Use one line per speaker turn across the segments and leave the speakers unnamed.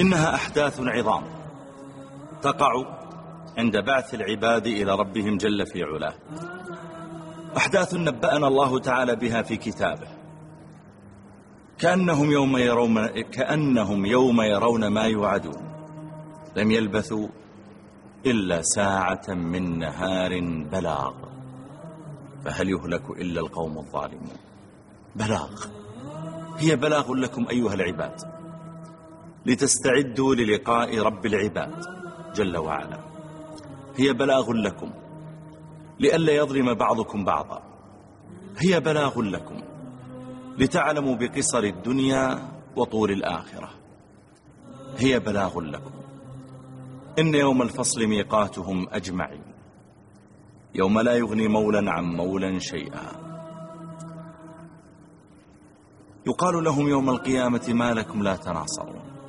إنها أحداث عظام تقع عند بعث العباد إلى ربهم جل في علاه. أحداث نبأنا الله تعالى بها في كتابه. كأنهم يوم يرون, كأنهم يوم يرون ما يوعدون. لم يلبثوا إلا ساعة من نهار بلاغ. فهل يهلك إلا القوم الظالمون؟ بلاغ. هي بلاغ لكم أيها العباد. لتستعدوا للقاء رب العباد جل وعلا. هي بلاغ لكم لئلا يظلم بعضكم بعضا. هي بلاغ لكم لتعلموا بقصر الدنيا وطول الآخرة. هي بلاغ لكم. إن يوم الفصل ميقاتهم أجمعين. يوم لا يغني مولا عن مولا شيئا. يقال لهم يوم القيامة ما لكم لا تناصرون.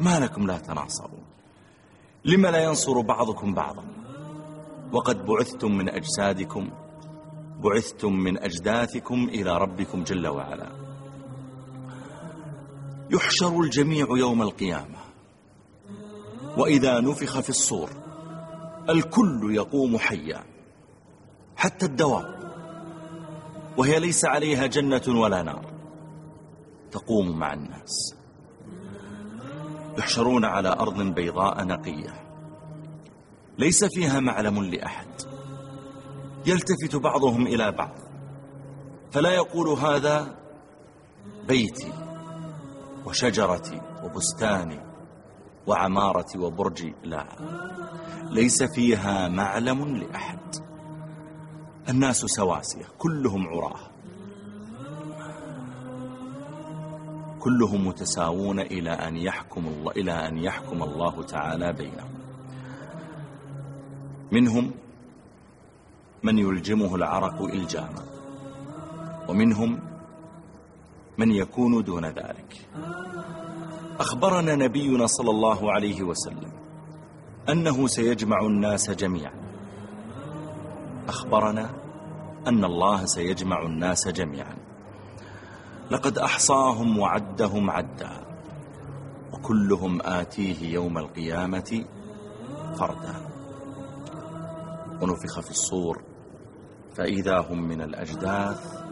ما لكم لا تناصرون. لما لا ينصر بعضكم بعضا؟ وقد بعثتم من أجسادكم بعثتم من أجداثكم إلى ربكم جل وعلا. يحشر الجميع يوم القيامة. وإذا نفخ في الصور الكل يقوم حيا. حتى الدواب وهي ليس عليها جنة ولا نار. تقوم مع الناس. يحشرون على أرض بيضاء نقية. ليس فيها معلم لأحد. يلتفت بعضهم إلى بعض. فلا يقول هذا بيتي وشجرتي وبستاني وعمارتي وبرجي لا. ليس فيها معلم لأحد. الناس سواسية كلهم عراة. كلهم متساوون إلى أن يحكم الله, إلى أن يحكم الله تعالى بينهم. منهم من يلجمه العرق إلجاما. ومنهم من يكون دون ذلك. أخبرنا نبينا صلى الله عليه وسلم أنه سيجمع الناس جميعا. أخبرنا أن الله سيجمع الناس جميعا. لقد أحصاهم وعدهم عدا وكلهم آتيه يوم القيامة فردا. ونفخ في الصور فإذا هم من الأجداث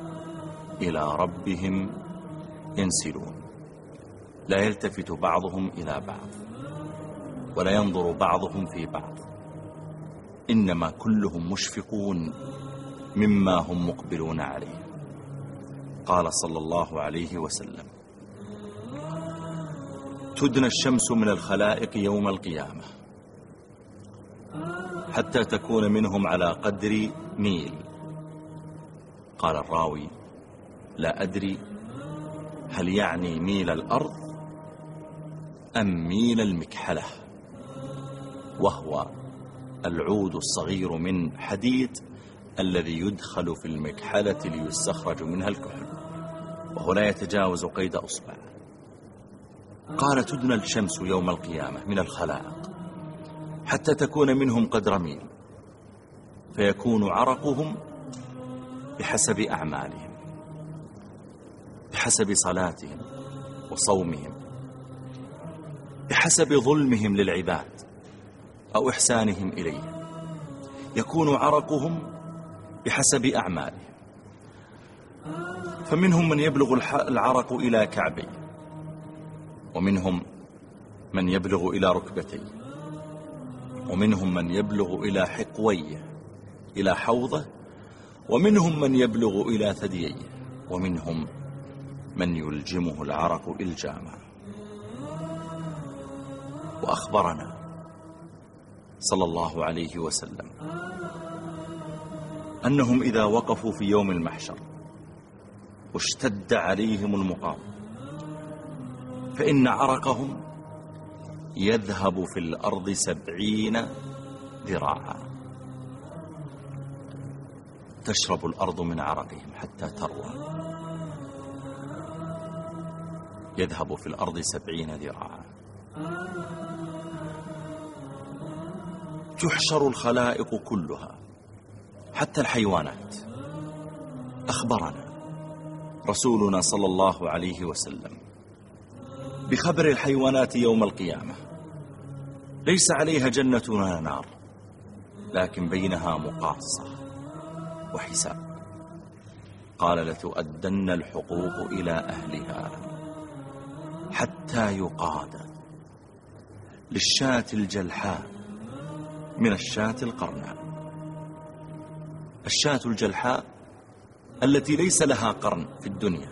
إلى ربهم ينسلون. لا يلتفت بعضهم إلى بعض ولا ينظر بعضهم في بعض. إنما كلهم مشفقون مما هم مقبلون عليه. قال صلى الله عليه وسلم. تدنى الشمس من الخلائق يوم القيامة. حتى تكون منهم على قدر ميل قال الراوي لا أدري هل يعني ميل الأرض أم ميل المكحلة. وهو العود الصغير من حديد الذي يدخل في المكحلة ليستخرج منها الكحل. وهو لا يتجاوز قيد أصبع. قال تدنى الشمس يوم القيامة من الخلائق حتى تكون منهم قد رمين فيكون عرقهم بحسب أعمالهم. بحسب صلاتهم وصومهم. بحسب ظلمهم للعباد أو إحسانهم إليهم يكون عرقهم بحسب أعمالهم. فمنهم من يبلغ العرق إلى كعبي ومنهم من يبلغ إلى ركبتي ومنهم من يبلغ إلى حقوي إلى حوضة ومنهم من يبلغ إلى ثديي ومنهم من يلجمه العرق إلجاما. وأخبرنا صلى الله عليه وسلم أنهم إذا وقفوا في يوم المحشر واشتد عليهم المقام. فإن عرقهم يذهب في الأرض سبعين ذراعا. تشرب الأرض من عرقهم حتى تروى. يذهب في الأرض سبعين ذراعا. تحشر الخلائق كلها حتى الحيوانات. أخبرنا. رسولنا صلى الله عليه وسلم بخبر الحيوانات يوم القيامة. ليس عليها جنة ولا نار لكن بينها مقاصة وحساب. قال لتؤدن الحقوق إلى أهلها حتى يقاد للشاة الجلحاء من الشاة القرناء. الشاة الجلحاء التي ليس لها قرن في الدنيا.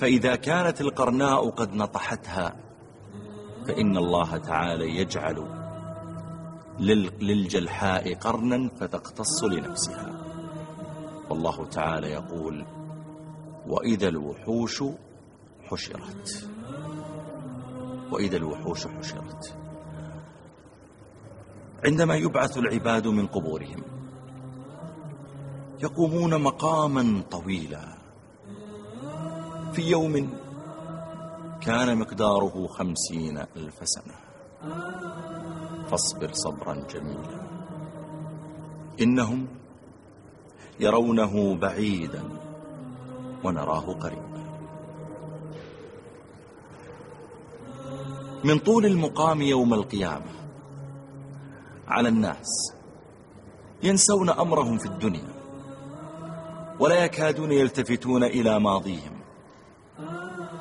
فإذا كانت القرناء قد نطحتها فإن الله تعالى يجعل للجلحاء قرنا فتقتص لنفسها. والله تعالى يقول وإذا الوحوش حشرت. وإذا الوحوش حشرت. عندما يبعث العباد من قبورهم يقومون مقاما طويلا. في يوم كان مقداره خمسين ألف سنة. فاصبر صبرا جميلا. إنهم يرونه بعيدا ونراه قريبا. من طول المقام يوم القيامة على الناس ينسون أمرهم في الدنيا. ولا يكادون يلتفتون إلى ماضيهم.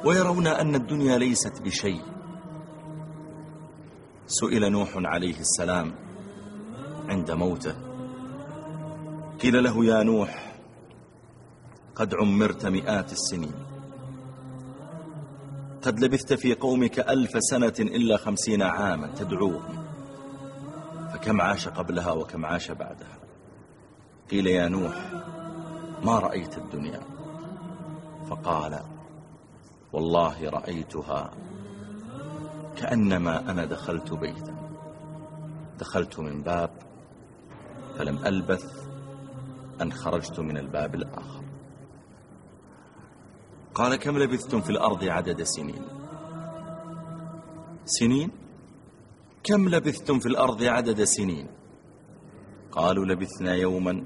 ويرون أن الدنيا ليست بشيء. سئل نوح عليه السلام عند موته. قيل له يا نوح قد عمرت مئات السنين. قد لبثت في قومك ألف سنة إلا خمسين عاما تدعوهم. فكم عاش قبلها وكم عاش بعدها؟ قيل يا نوح ما رأيت الدنيا. فقال والله رأيتها كأنما أنا دخلت بيتا. دخلت من باب فلم ألبث أن خرجت من الباب الآخر. قال كم لبثتم في الأرض عدد سنين؟ سنين؟ كم لبثتم في الأرض عدد سنين؟ قالوا لبثنا يوما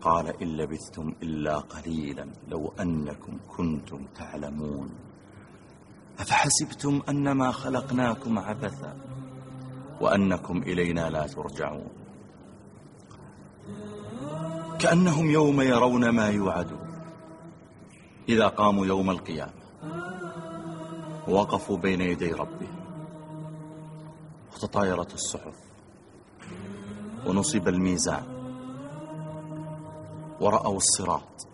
قال إن لبثتم إلا قليلا لو أنكم كنتم تعلمون. أفحسبتم أنما خلقناكم عبثا وأنكم إلينا لا ترجعون. كأنهم يوم يرون ما يوعدون. إذا قاموا يوم القيامة وقفوا بين يدي ربهم وتطايرت الصحف ونصب الميزان ورأوا الصراط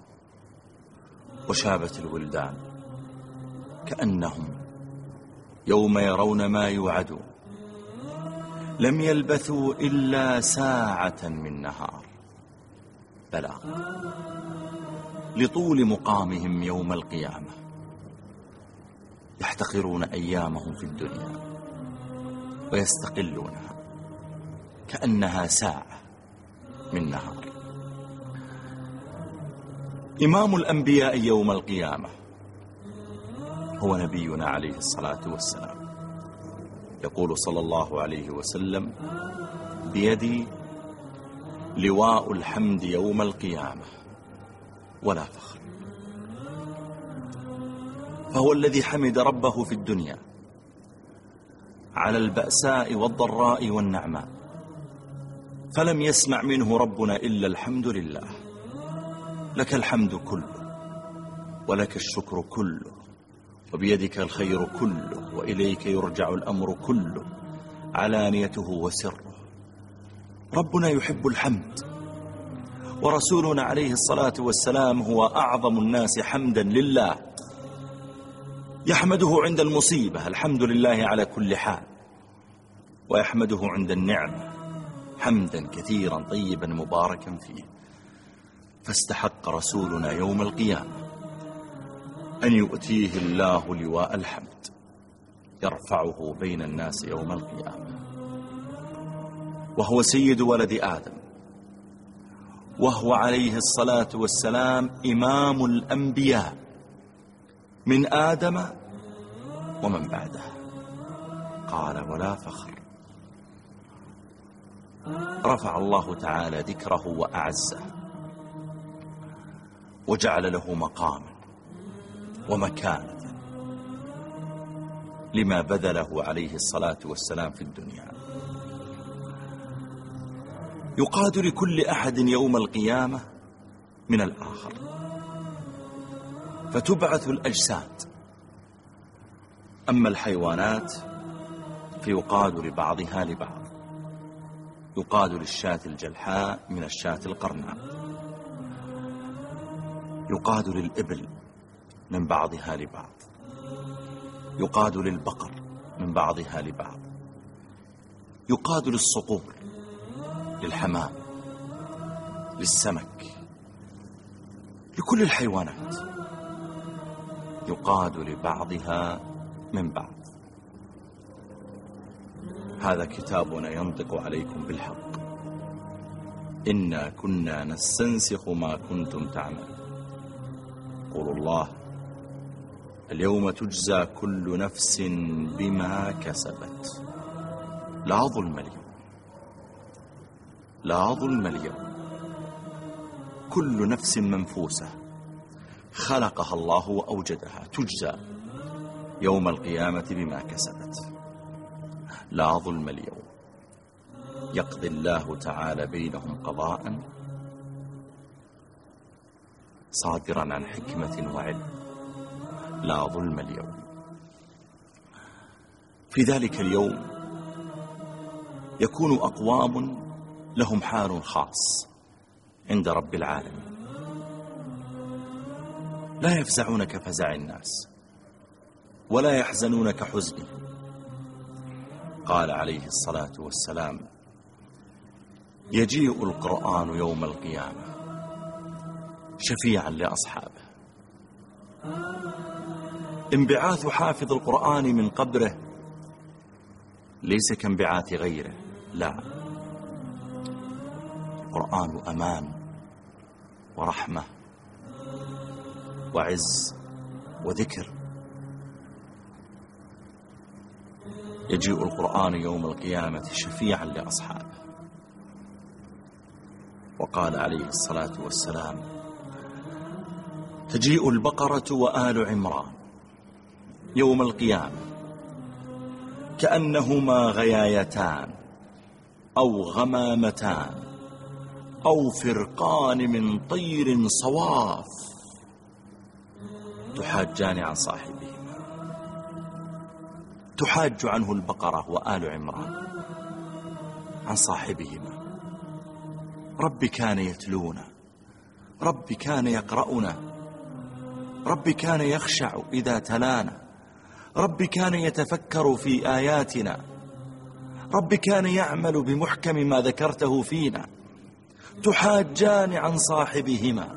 وشابت الولدان كأنهم يوم يرون ما يوعدون لم يلبثوا إلا ساعة من نهار. بلاغ لطول مقامهم يوم القيامة يحتقرون أيامهم في الدنيا ويستقلونها كأنها ساعة من نهار. إمام الأنبياء يوم القيامة. هو نبينا عليه الصلاة والسلام. يقول صلى الله عليه وسلم بيدي لواء الحمد يوم القيامة. ولا فخر. فهو الذي حمد ربه في الدنيا على البأساء والضراء والنعماء. فلم يسمع منه ربنا إلا الحمد لله. لك الحمد كله ولك الشكر كله وبيدك الخير كله وإليك يرجع الأمر كله علانيته وسره. ربنا يحب الحمد ورسولنا عليه الصلاة والسلام هو أعظم الناس حمدا لله يحمده عند المصيبة الحمد لله على كل حال ويحمده عند النعمة حمدا كثيرا طيبا مباركا فيه. فاستحق رسولنا يوم القيامة. أن يؤتيه الله لواء الحمد. يرفعه بين الناس يوم القيامة. وهو سيد ولد آدم. وهو عليه الصلاة والسلام إمام الأنبياء. من آدم ومن بعده. قال ولا فخر. رفع الله تعالى ذكره وأعزه. وجعل له مقاما ومكانة لما بذله عليه الصلاة والسلام في الدنيا. يقاد لكل أحد يوم القيامة من الآخر. فتبعث الأجساد. أما الحيوانات فيقاد لبعضها لبعض. يقاد للشاة الجلحاء من الشاة القرناء. يقاد للإبل من بعضها لبعض. يقاد للبقر من بعضها لبعض. يقاد للصقور للحمام للسمك لكل الحيوانات. يقاد لبعضها من بعض. هذا كتابنا ينطق عليكم بالحق. إنا كنا نستنسخ ما كنتم تعملون. يقول الله اليوم تجزى كل نفس بما كسبت. لا ظلم اليوم. لا ظلم اليوم. كل نفس منفوسة. خلقها الله وأوجدها تجزى يوم القيامة بما كسبت. لا ظلم اليوم. يقضي الله تعالى بينهم قضاءً صادرا عن حكمة وعلم. لا ظلم اليوم. في ذلك اليوم يكون أقوام لهم حال خاص عند رب العالمين. لا يفزعون كفزع الناس ولا يحزنون كحزن قال عليه الصلاة والسلام يجيء القرآن يوم القيامة. شفيعا لأصحابه. انبعاث حافظ القرآن من قبره ليس كانبعاث غيره لا. القرآن أمان ورحمة وعز وذكر. يجيء القرآن يوم القيامة شفيعا لأصحابه. وقال عليه الصلاة والسلام تجيء البقرة وآل عمران يوم القيامة. كأنهما غيايتان أو غمامتان أو فرقان من طير صواف. تحاجان عن صاحبهما. تحاج عنه البقرة وآل عمران عن صاحبهما. رب كان يتلونا. رب كان يقرأنا. ربي كان يخشع إذا تلانا. ربي كان يتفكر في آياتنا. ربي كان يعمل بمحكم ما ذكرته فينا. تحاجان عن صاحبهما.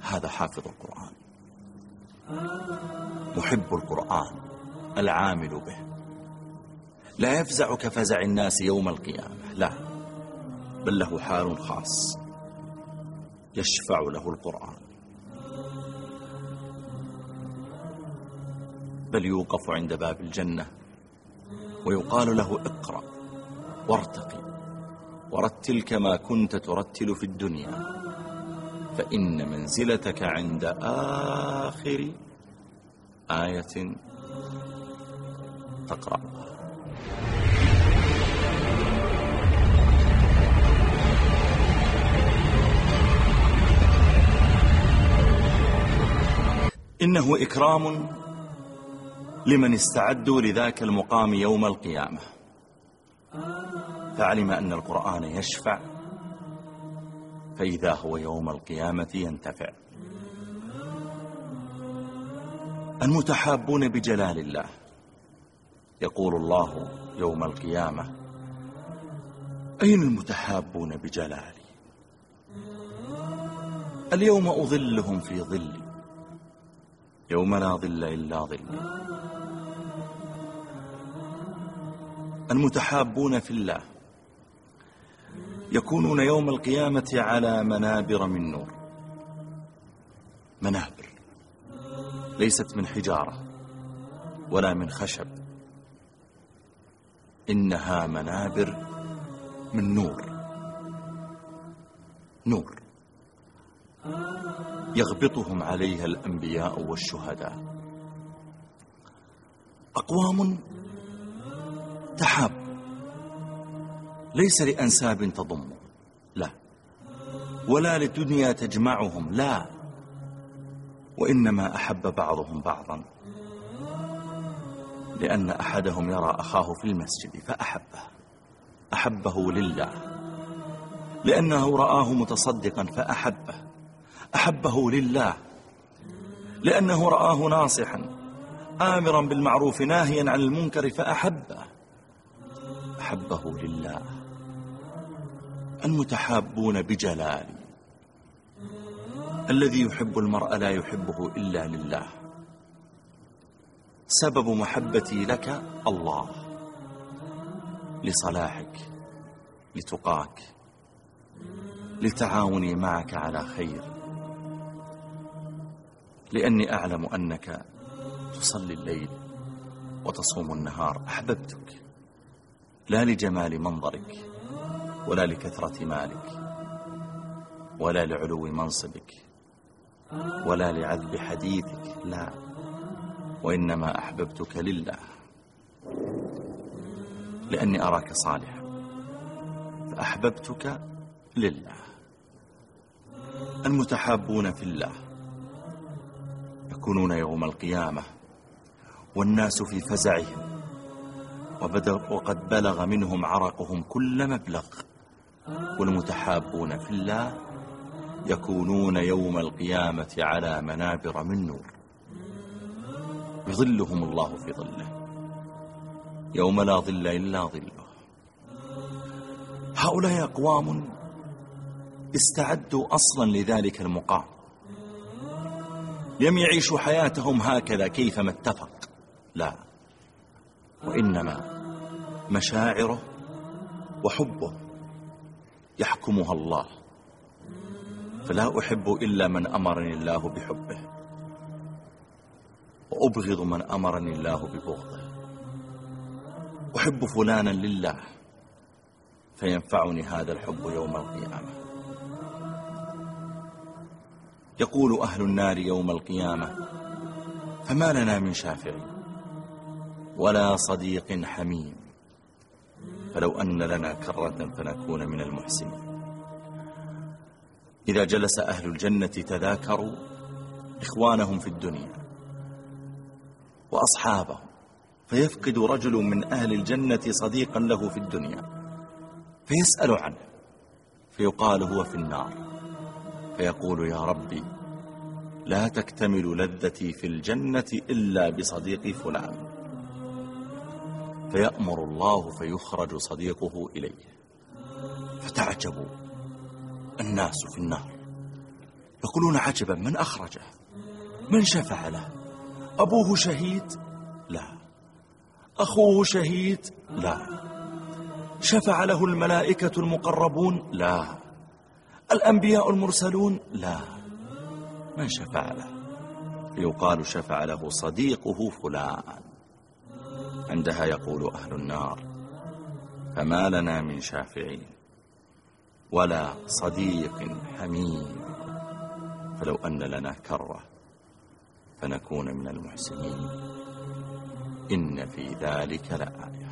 هذا حافظ القرآن. محب القرآن. العامل به. لا يفزع كفزع الناس يوم القيامة. لا. بل له حال خاص. يشفع له القرآن. بل يوقف عند باب الجنة. ويقال له اقرأ وارتقي ورتل كما كنت ترتل في الدنيا. فإن منزلتك عند آخر آية تقرأها إنه إكرام لمن استعدوا لذاك المقام يوم القيامة. فعلم أن القرآن يشفع فإذا هو يوم القيامة ينتفع. المتحابون بجلال الله. يقول الله يوم القيامة أين المتحابون بجلالي؟ اليوم أظلهم في ظلي. يوم لا ظل إلا ظل. المتحابون في الله يكونون يوم القيامة على منابر من نور. منابر. ليست من حجارة ولا من خشب. إنها منابر من نور. نور. يغبطهم عليها الأنبياء والشهداء. أقوام تحاب. ليس لأنساب تضم. لا. ولا لدنيا تجمعهم. لا. وإنما أحب بعضهم بعضا. لأن أحدهم يرى أخاه في المسجد فأحبه. أحبه لله. لأنه رآه متصدقا فأحبه. أحبه لله لأنه رآه ناصحا آمرا بالمعروف ناهيا عن المنكر فأحبه. أحبه لله. المتحابون بجلال. الذي يحب المرء لا يحبه إلا لله. سبب محبتي لك الله. لصلاحك لتقاك لتعاوني معك على خير. لأني أعلم أنك تصلي الليل وتصوم النهار أحببتك لا لجمال منظرك ولا لكثرة مالك ولا لعلو منصبك ولا لعذب حديثك لا وإنما أحببتك لله لأني أراك صالحا فأحببتك لله المتحابون في الله. يكونون يوم القيامة والناس في فزعهم وقد بلغ منهم عرقهم كل مبلغ والمتحابون في الله يكونون يوم القيامة على منابر من نور يظلهم الله في ظله يوم لا ظل إلا ظله هؤلاء أقوام استعدوا أصلا لذلك المقام لم يعيشوا حياتهم هكذا كيفما اتفق. لا. وإنما مشاعره وحبه يحكمها الله. فلا أحب إلا من أمرني الله بحبه. وأبغض من أمرني الله ببغضه. أحب فلانا لله فينفعني هذا الحب يوم القيامة. يقول أهل النار يوم القيامة فما لنا من شافع ولا صديق حميم فلو أن لنا كرة فنكون من المحسنين. إذا جلس أهل الجنة تذاكروا إخوانهم في الدنيا وأصحابهم فيفقد رجل من أهل الجنة صديقا له في الدنيا فيسأل عنه فيقال هو في النار. فيقول يا ربي لا تكتمل لذتي في الجنة إلا بصديق فلان. فيأمر الله فيخرج صديقه إليه. فتعجبوا الناس في النار. يقولون عجبا من أخرجه؟ من شفع له؟ أبوه شهيد؟ لا. أخوه شهيد؟ لا. شفع له الملائكة المقربون؟ لا. الأنبياء المرسلون؟ لا. من شفع له؟ يقال شفع له صديقه فلان. عندها يقول أهل النار فما لنا من شافعين ولا صديق حميد فلو أن لنا كرة فنكون من المحسنين. إن في ذلك لآية.